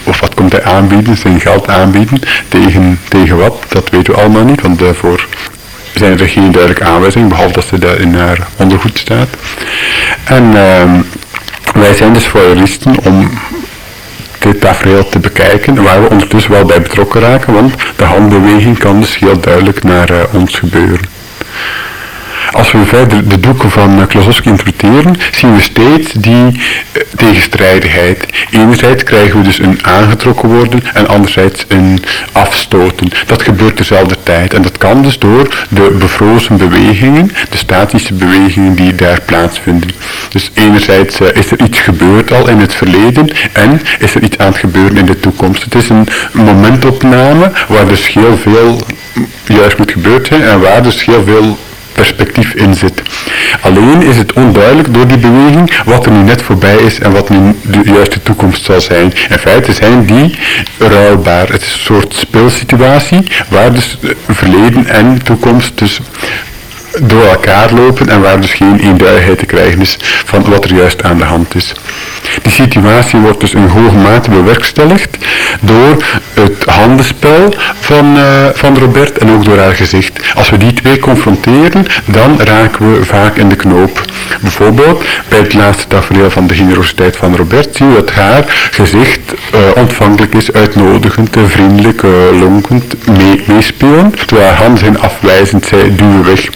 of wat komt hij aanbieden, zijn geld aanbieden, tegen, tegen wat, dat weten we allemaal niet, want daarvoor zijn er geen duidelijke aanwijzingen, behalve dat ze daar in haar ondergoed staat. En uh, wij zijn dus voyeuristen om dit tafereel te bekijken, waar we ondertussen wel bij betrokken raken, want de handbeweging kan dus heel duidelijk naar uh, ons gebeuren. Als we verder de doeken van uh, Klosowski interpreteren, zien we steeds die uh, tegenstrijdigheid. Enerzijds krijgen we dus een aangetrokken worden en anderzijds een afstoten. Dat gebeurt dezelfde tijd en dat kan dus door de bevrozen bewegingen, de statische bewegingen die daar plaatsvinden. Dus enerzijds uh, is er iets gebeurd al in het verleden en is er iets aan het gebeuren in de toekomst. Het is een momentopname waar dus heel veel juist moet gebeurd zijn en waar dus heel veel perspectief in zit. Alleen is het onduidelijk door die beweging wat er nu net voorbij is en wat nu de juiste toekomst zal zijn. In feite zijn die ruilbaar. Het is een soort speelsituatie waar dus verleden en toekomst dus door elkaar lopen en waar dus geen eenduidigheid te krijgen is van wat er juist aan de hand is. Die situatie wordt dus in hoge mate bewerkstelligd door het handenspel van, uh, van Robert en ook door haar gezicht. Als we die twee confronteren, dan raken we vaak in de knoop. Bijvoorbeeld bij het laatste tafereel van de generositeit van Robert zien we dat haar gezicht uh, ontvankelijk is, uitnodigend, vriendelijk, uh, lonkend, meespelen, terwijl haar handen zijn afwijzend, zij duwen weg.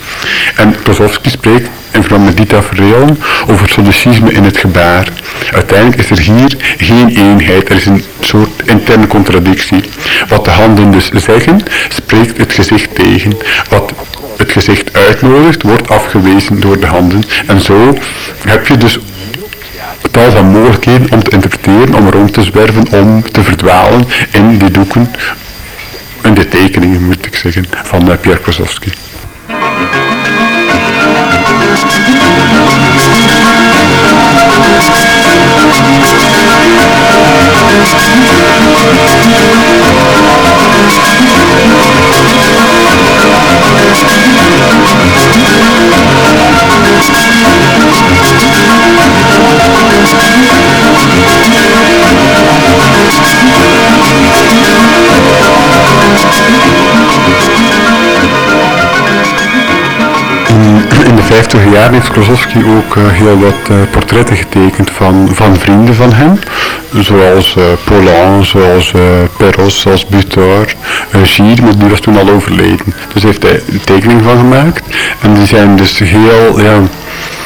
En Klosowski spreekt in verband met die tafereelen over solecisme in het gebaar. Uiteindelijk is er hier geen eenheid, er is een soort interne contradictie. Wat de handen dus zeggen, spreekt het gezicht tegen. Wat het gezicht uitnodigt, wordt afgewezen door de handen. En zo heb je dus tal van mogelijkheden om te interpreteren, om rond te zwerven, om te verdwalen in die doeken, in de tekeningen moet ik zeggen, van uh, Pierre Krasowski. 50 jaar heeft Klosowski ook uh, heel wat uh, portretten getekend van, van vrienden van hem. Zoals uh, Polan, zoals Perros, zoals Butor, Gilles, maar die was toen al overleden. Dus heeft hij een tekening van gemaakt. En die zijn dus heel, ja,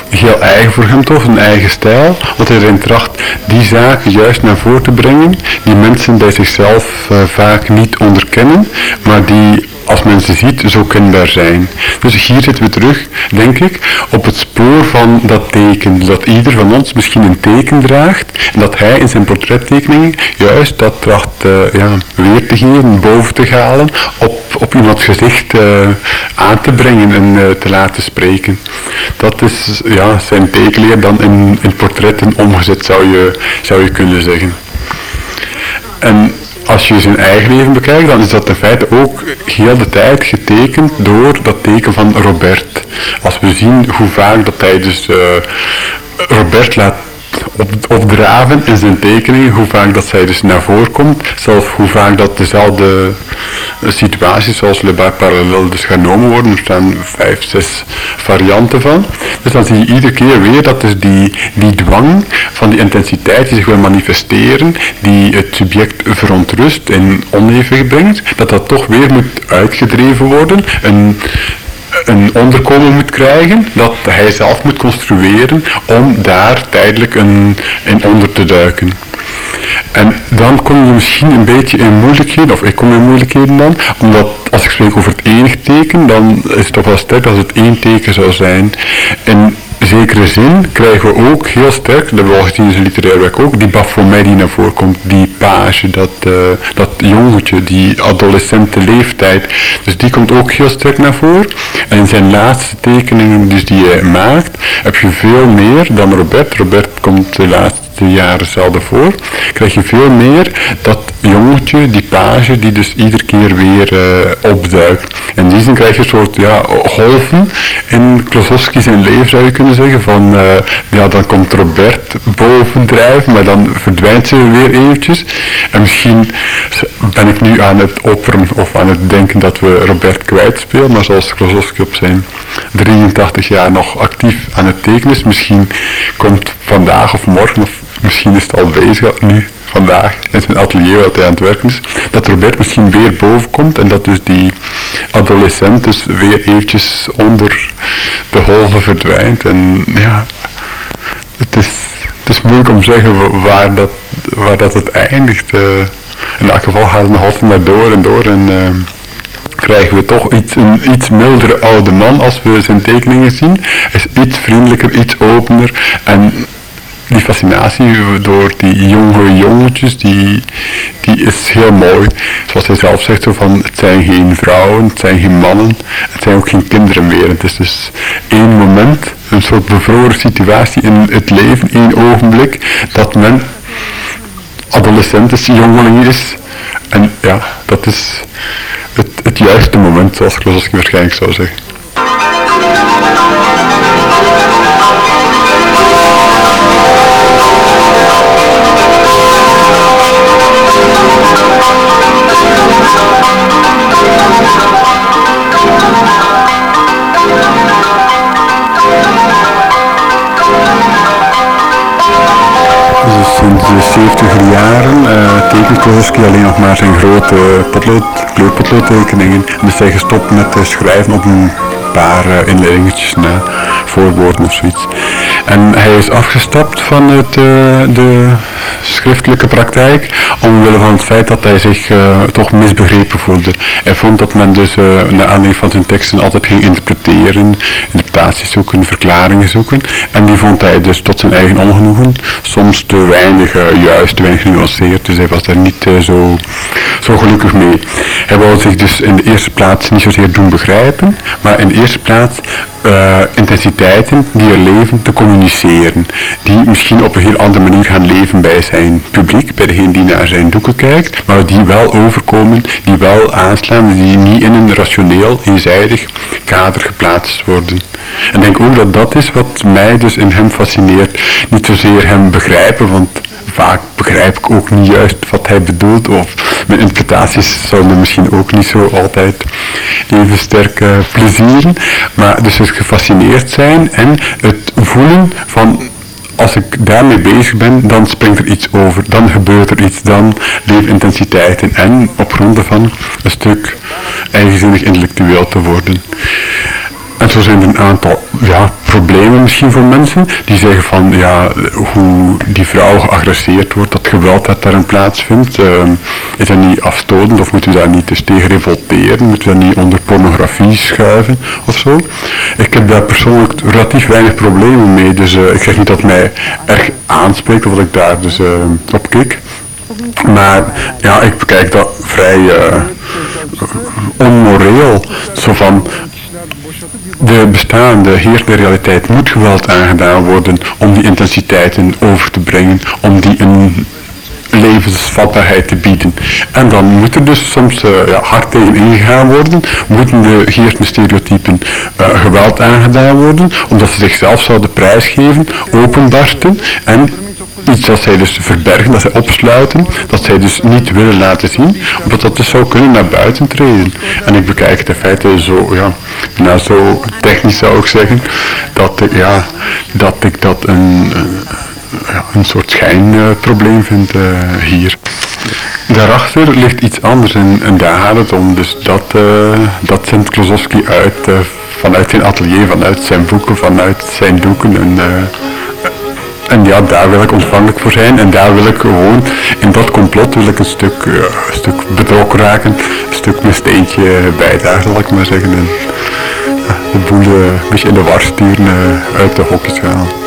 heel eigen voor hem toch, een eigen stijl. Want hij erin tracht die zaken juist naar voren te brengen, die mensen bij zichzelf vaak niet onderkennen, maar die als men ze ziet, zo kenbaar zijn. Dus hier zitten we terug, denk ik, op het spoor van dat teken. Dat ieder van ons misschien een teken draagt en dat hij in zijn portrettekeningen juist dat tracht uh, ja, weer te geven, boven te halen, op, op iemands gezicht uh, aan te brengen en uh, te laten spreken. Dat is ja, zijn tekenleer dan in, in portretten omgezet, zou je, zou je kunnen zeggen. En als je zijn eigen leven bekijkt, dan is dat in feite ook heel de tijd getekend door dat teken van Robert. Als we zien hoe vaak dat hij dus uh, Robert laat op, opdraven in zijn tekeningen, hoe vaak dat zij dus naar voren komt, zelfs hoe vaak dat dezelfde situaties zoals Le Bar parallel dus genomen worden, er staan vijf, zes varianten van. Dus dan zie je iedere keer weer dat dus die, die dwang van die intensiteit die zich wil manifesteren, die het subject verontrust en onevenwicht brengt, dat dat toch weer moet uitgedreven worden. Een, een onderkomen moet krijgen, dat hij zelf moet construeren om daar tijdelijk een, in onder te duiken. En dan kom je misschien een beetje in moeilijkheden, of ik kom in moeilijkheden dan, omdat als ik spreek over het enig teken, dan is het toch wel sterk als het één teken zou zijn. En zekere zin krijgen we ook heel sterk, dat al gezien in zijn literair werk ook, die Baphomet die naar voren komt, die page, dat, uh, dat jongetje, die adolescente leeftijd. Dus die komt ook heel sterk naar voren. En in zijn laatste tekeningen dus die hij maakt, heb je veel meer dan Robert. Robert komt de laatste jaren zelden voor, krijg je veel meer dat jongetje, die page, die dus iedere keer weer uh, opduikt. En die zin krijg je een soort ja, golven in Klosowski zijn leven zeggen, van uh, ja, dan komt Robert bovendrijven, maar dan verdwijnt ze weer eventjes. En misschien ben ik nu aan het opperen of aan het denken dat we Robert kwijtspelen, maar zoals Klosowski op zijn 83 jaar nog actief aan het tekenen is, misschien komt vandaag of morgen, of misschien is het al bezig nu, vandaag in zijn atelier wat hij aan het werken is, dat Robert misschien weer boven komt en dat dus die adolescent dus weer eventjes onder de golven verdwijnt. En ja, het is, het is moeilijk om te zeggen waar dat, waar dat het eindigt. Uh, in elk geval gaat het nog altijd maar door en door en uh, krijgen we toch iets, een iets mildere oude man als we zijn tekeningen zien. Hij is iets vriendelijker, iets opener en die fascinatie door die jonge jongetjes, die, die is heel mooi. Zoals hij zelf zegt, van, het zijn geen vrouwen, het zijn geen mannen, het zijn ook geen kinderen meer. Het is dus één moment, een soort bevroren situatie in het leven, één ogenblik, dat men adolescent is, jongeling is. En ja, dat is het, het juiste moment, zoals Klosowski waarschijnlijk zou zeggen. Sinds de 70 jaren uh, tekent Klosowski alleen nog maar zijn grote potlood, kleurpotloodtekeningen. Dus hij gestopt met schrijven op een paar uh, inleidingetjes na, voorwoorden of zoiets. En hij is afgestapt van het, uh, de schriftelijke praktijk omwille van het feit dat hij zich uh, toch misbegrepen voelde. Hij vond dat men dus naar aanleiding van zijn teksten altijd ging interpreteren, interpretaties zoeken, verklaringen zoeken. En die vond hij dus tot zijn eigen ongenoegen soms te weinig juist, te weinig genuanceerd. Dus hij was daar niet zo, zo gelukkig mee. Hij wou zich dus in de eerste plaats niet zozeer doen begrijpen, maar in eerste plaats uh, intensiteiten die er leven te communiceren. Die misschien op een heel andere manier gaan leven bij zijn publiek, bij degene die naar zijn doeken kijkt, maar die wel overkomen, die wel aanslaan, die niet in een rationeel, eenzijdig kader geplaatst worden. En ik denk ook dat dat is wat mij dus in hem fascineert. Niet zozeer hem begrijpen, want vaak begrijp ik ook niet juist wat hij bedoelt. Of mijn interpretaties zouden misschien ook niet zo altijd even sterk uh, plezieren. Maar dus het gefascineerd zijn en het voelen van als ik daarmee bezig ben, dan springt er iets over, dan gebeurt er iets, dan leven intensiteiten en op grond van een stuk eigenzinnig intellectueel te worden. En zo zijn er een aantal ja, problemen misschien voor mensen die zeggen van ja, hoe die vrouw geagresseerd wordt, dat geweld dat daarin plaatsvindt, uh, is dat niet afstotend of moeten we daar niet dus tegen revolteren, moeten we dat niet onder pornografie schuiven of zo. Ik heb daar persoonlijk relatief weinig problemen mee, dus uh, ik zeg niet dat mij erg aanspreekt of dat ik daar dus uh, op kijk. Maar ja, ik bekijk dat vrij onmoreel. Zo van, de bestaande heersende realiteit moet geweld aangedaan worden om die intensiteiten over te brengen, om die een levensvatbaarheid te bieden. En dan moet er dus soms uh, ja, hard tegen ingegaan worden, moeten de heersende stereotypen uh, geweld aangedaan worden, omdat ze zichzelf zouden prijsgeven, openbarsten en iets dat zij dus verbergen, dat zij opsluiten, dat zij dus niet willen laten zien, omdat dat dus zou kunnen naar buiten treden. En ik bekijk het in feite zo, ja, nou zo technisch zou ik zeggen, dat ik, ja, dat, ik dat een, ja, een soort schijnprobleem vind uh, hier. Daarachter ligt iets anders en, daar gaat het om. Dus dat, uh, dat zendt Klosowski uit uh, vanuit zijn atelier, vanuit zijn boeken, vanuit zijn doeken. En, en ja, daar wil ik ontvankelijk voor zijn en daar wil ik gewoon, in dat complot wil ik een stuk, stuk betrokken raken, een stuk mijn steentje bijdragen, zal ik maar zeggen. En uh, de boel een beetje in de war sturen, uit de hokjes gaan.